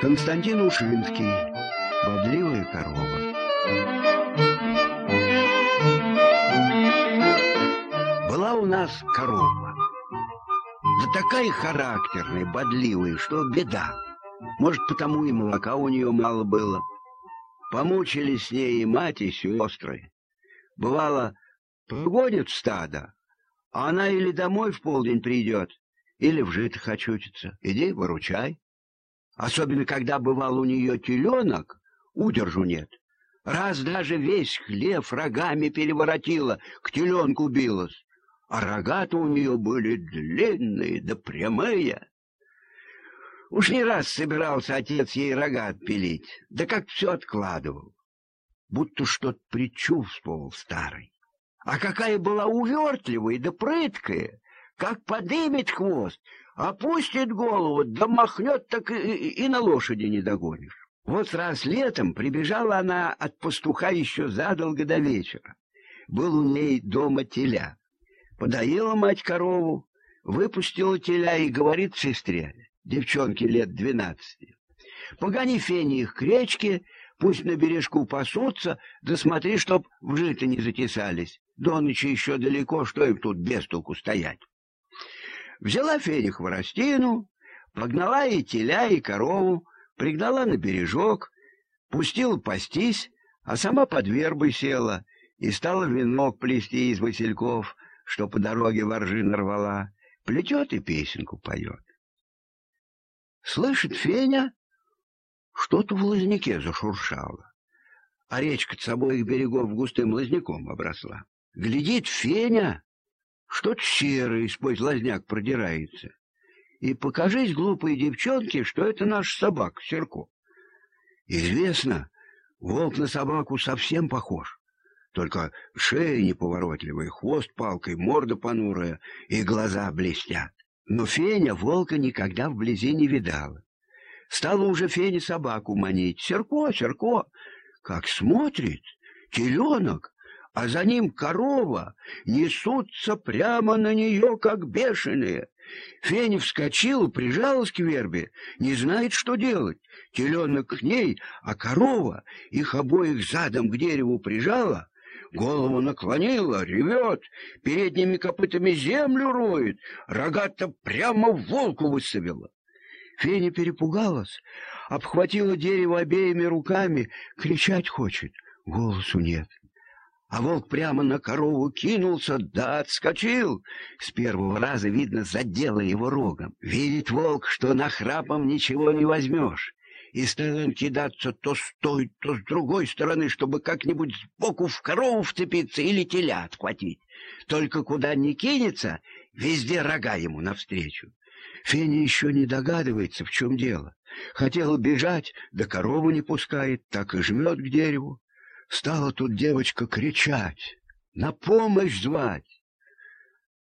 Константин Ушинский «Бодливая корова» Была у нас корова. Да такая характерная, бодливая, что беда. Может, потому и молока у нее мало было. Помучились с ней и мать, и сестры. Бывало, погонят стадо, а она или домой в полдень придет, или в житах очутится. Иди, выручай. Особенно, когда бывал у нее теленок, удержу нет. Раз даже весь хлев рогами переворотила, к теленку билась, а рога-то у нее были длинные да прямые. Уж не раз собирался отец ей рога отпилить, да как все откладывал, будто что-то предчувствовал старый. А какая была увертливая да прыткая, как подымет хвост, опустит голову, да махнет, так и, и на лошади не догонишь. Вот раз летом прибежала она от пастуха еще задолго до вечера. Был у ней дома теля. Подоила мать корову, выпустила теля и говорит сестре, девчонке лет двенадцати, «Погони фени их к речке, пусть на бережку пасутся, да смотри, чтоб в жито не затесались. До ночи еще далеко, что им тут без толку стоять». Взяла Феня хворостину, погнала и теля, и корову, пригнала на бережок, пустила пастись, а сама под вербой села и стала венок плести из васильков, что по дороге воржи нарвала, плетет и песенку поет. Слышит Феня, что-то в лозняке зашуршало, а речка с обоих берегов густым лозняком обросла. Глядит Феня, что-то серое сквозь лозняк продирается и покажись глупой девчонке, что это наш собак Серко. Известно, волк на собаку совсем похож. Только шея неповоротливая, хвост палкой, морда понурая и глаза блестят. Но Феня волка никогда вблизи не видала. Стала уже Феня собаку манить. Серко, Серко, как смотрит, теленок, а за ним корова, несутся прямо на нее, как бешеные. Феня вскочила, прижалась к вербе, не знает, что делать. Теленок к ней, а корова их обоих задом к дереву прижала, голову наклонила, ревет, передними копытами землю роет, рога-то прямо в волку высавила. Феня перепугалась, обхватила дерево обеими руками, кричать хочет, голосу нет. А волк прямо на корову кинулся, да отскочил. С первого раза, видно, задело его рогом. Видит волк, что на храпом ничего не возьмешь. И стал он кидаться то с той, то с другой стороны, чтобы как-нибудь сбоку в корову вцепиться или теля отхватить. Только куда ни кинется, везде рога ему навстречу. Феня еще не догадывается, в чем дело. Хотел бежать, да корову не пускает, так и жмет к дереву. Стала тут девочка кричать, на помощь звать.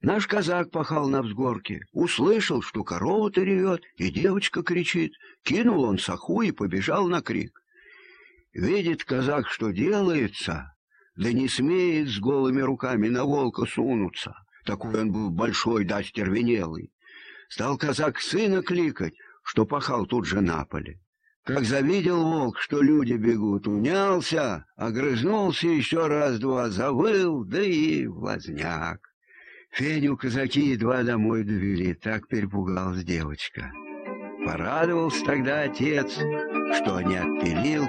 Наш казак пахал на взгорке, услышал, что корова-то ревет, и девочка кричит. Кинул он саху и побежал на крик. Видит казак, что делается, да не смеет с голыми руками на волка сунуться. Такой он был большой да стервенелый. Стал казак сына кликать, что пахал тут же на поле. Как завидел волк, что люди бегут, унялся, огрызнулся еще раз-два, завыл, да и возняк. Феню казаки едва домой довели, так перепугалась девочка. Порадовался тогда отец, что не отпилил